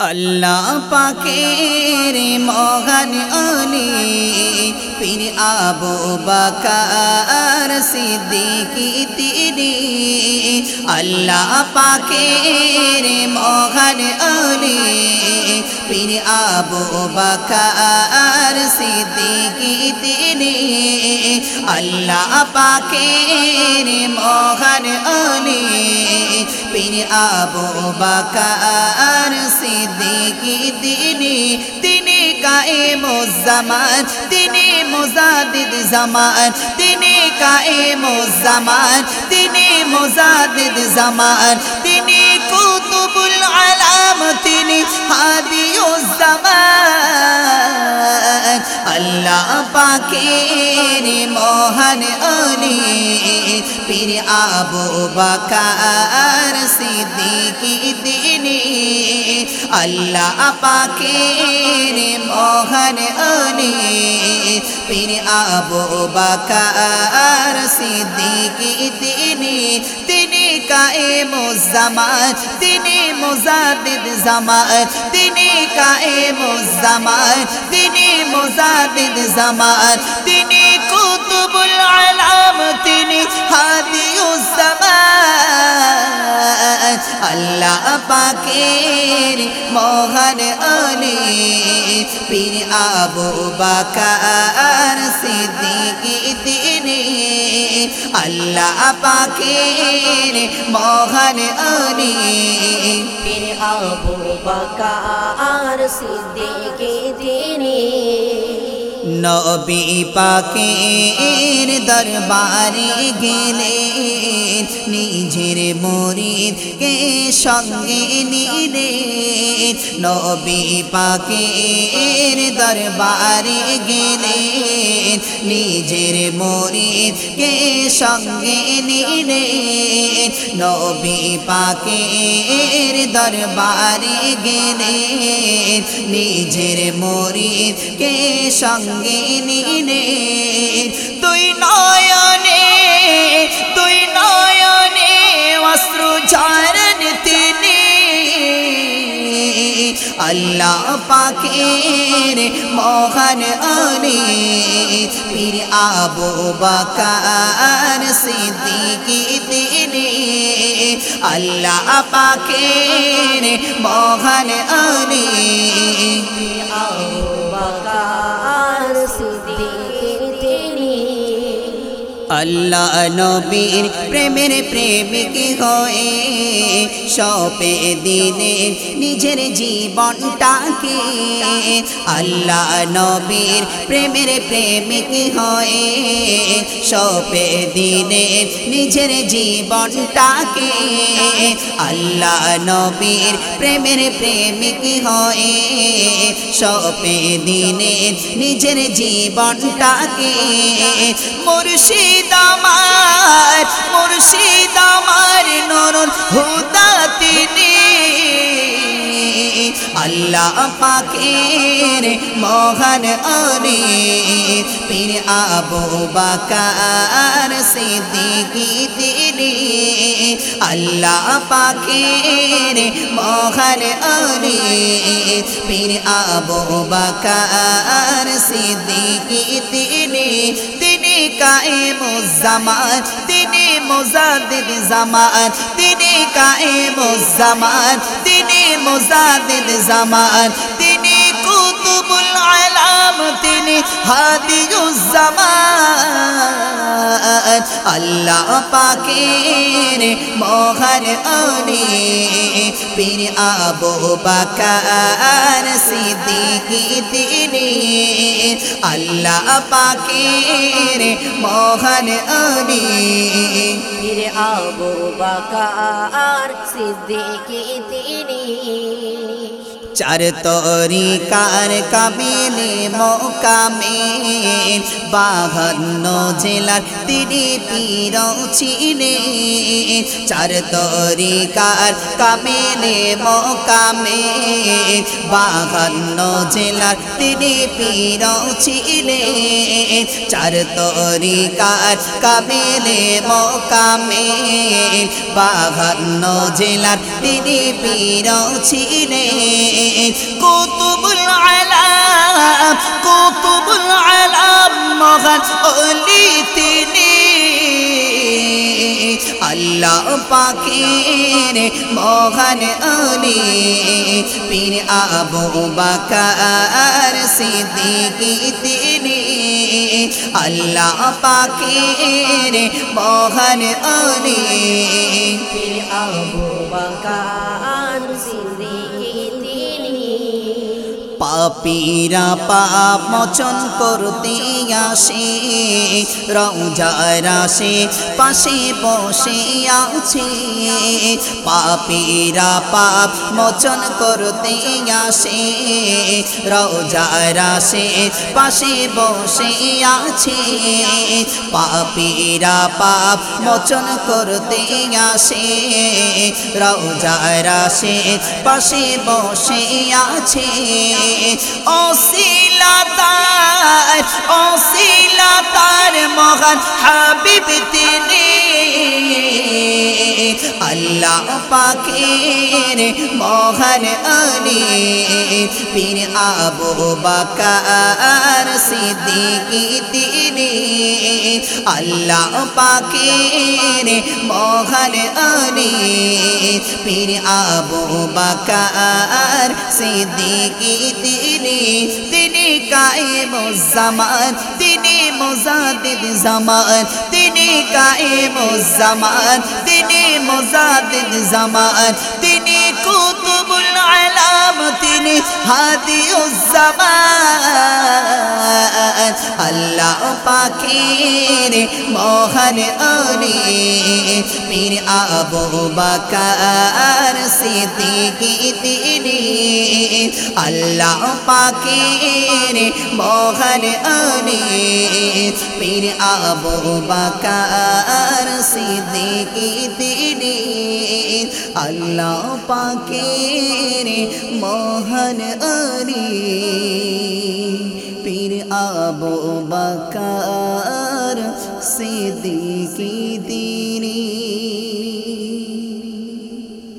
اللہ پاکیر موغن علی پھر آبو بکار صدیقی تیری۔ اللہ پاکیر موغن علی پھر آبو بکار صدیقی تیری۔ اللہ پاکیر موغن علی پھر آبو بکار صدیقی دینی دینی قائم و زمان دینی مزادد زمان دینی قائم و دینی مزادد زمان কুতুবুল আলাম তিনি হাদিউজ্জামান আল্লাহ পাকের মহান অলি পীর আবু বাকার সিদ্দিকি তিনি আল্লাহ পাকের মহান অলি পীর আবু বাকার সিদ্দিকি তিনি قائم و زمان مزادد زمان دن قائم و زمان دن مزادد زمان دن قطب العلام دن حادی الزمان. اللہ پاکیر موہن علی، پیر آبو بکار صدیقی دینی. আল্লাহ পাকের মহান অলি পীর আবু বকার সিদ্দিকী তিনি। নবী পাকের দরবারে গেলেন নিজের মরিদ কে সঙ্গে নিলেন। নবী পাকের দরবারে গেলেন নিজের কে সঙ্গে নিলে? নবী পাকের দরবারে গেলে নিজের কে সঙ্গে নিলে? তুই নয়নে اللہ پاکیر موہن علی پھر آبو بکار صدیقی تیرے اللہ پاکیر موہن علی আল্লাহ নবীর প্রেমের প্রেমিক হয়ে সপে দিনে নিজের জীবনটাকে। আল্লাহ নবীর প্রেমের প্রেমিক হয়ে সপে দিনে নিজের জীবনটাকে। আল্লাহ নবীর প্রেমের প্রেমিক হয়ে সপে দিনে নিজের জীবনটাকে। মুর্শিদ আমার মুর্শিদ আমার হুদা তিনি। আল্লাহ পাকের মহান অলি পীর আবু বাকার সিদ্দিকি তিনি। আল্লাহ পাকের মহান অলি পীর আবু বাকার সিদ্দিকি তিনি। তিনি কায়েমুজ্জামান তিনি মুজাদিদ জামান তিনি কায়েমুজ্জামান তিনি মুজাদিদ জামান তিনি কুতুবুল আলাম, তিনি হাদিউজ্জামান আল্লাহ পাকের মহান অলি পীর আবু বাকার সিদ্দিকি তিনি। আল্লাহ পাকের موہن علی پھر آبو بکار صدیق تینی চার তরিকার কামিলে মোকামে বাহান্ন জেলার তিনি পীর ছিলেন। চার তরিকার কামিলে মোকামে বাহান্ন জেলার তিনি পীর ছিলেন। চার তরিকার কামিলে মোকামে বাহান্ন জেলার তিনি পীর ছিলেন। কুতুবুল আলাম কুতুবুল আলাম মহান অলি তিনি আল্লাহ পাখির মহান অলি পীর আবু বাকার সিদ্দিকি তিনি আল্লাহ পাখির মহান অলি পীর আবু বকর পাপীরা পাপ মোচন করতে আসে রৌজার আসে, পাশে বসে আছে। পাপীরা পাপ মোচন করতে আসে রৌজার আসে, পাশে বসে আছে। পাপীরা পাপ মোচন করতে আসে রৌজার আসে, পাশে বসে আছে। وسیلہ تار محت حبیب تیری اللہ پاکیر موہن علی پیر ابو بکر صدیقی تیری اللہ پاکیر موہن علی پیر ابو بکر صدیقی تیری تیری قائم الزمان تیری مزادد زمان تیری قائم الزمان تیری مزادد زمان. تینی کتب العلام تینی حادی الزمان. اللہ پاکیر موہن اولی پیر آبو بکار سیدی کی تینی اللہ پاکیر موہن علی پھر ابو بکار صدیقی دیدی اللہ پاکیر موہن علی پھر ابو بکار صدیقی دی